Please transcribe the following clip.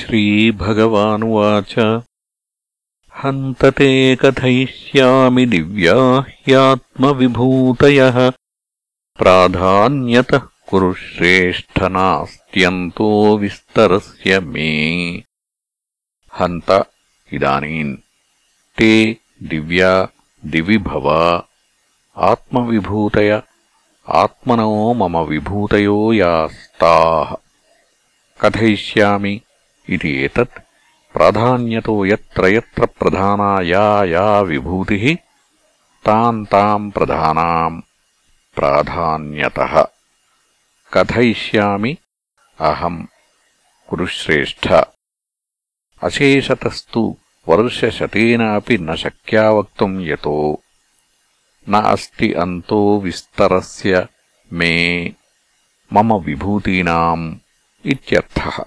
श्रीभगवानुवाच। हन्तते कथयिष्यामि दिव्या ह्यात्मविभूतयः प्राधान्यतः कुरु श्रेष्ठनास्त्यन्तो विस्तरस्य मे। हन्त इदानीम्। ते दिव्या दिवि भव आत्मविभूतय आत्मनो मम विभूतयो यास्ताः। कथयिष्यामि इति एतत् प्राधान्यतो यत्र यत्र प्रधाना या या विभूतिः ताम् ताम् प्रधानाम् प्राधान्यतः कथयिष्यामि अहम् कुरुश्रेष्ठ अशेषतस्तु वर्षशतेनापि न शक्या वक्तुम् यतो न अस्ति अन्तो विस्तरस्य मे मम विभूतीनाम् इत्यर्थः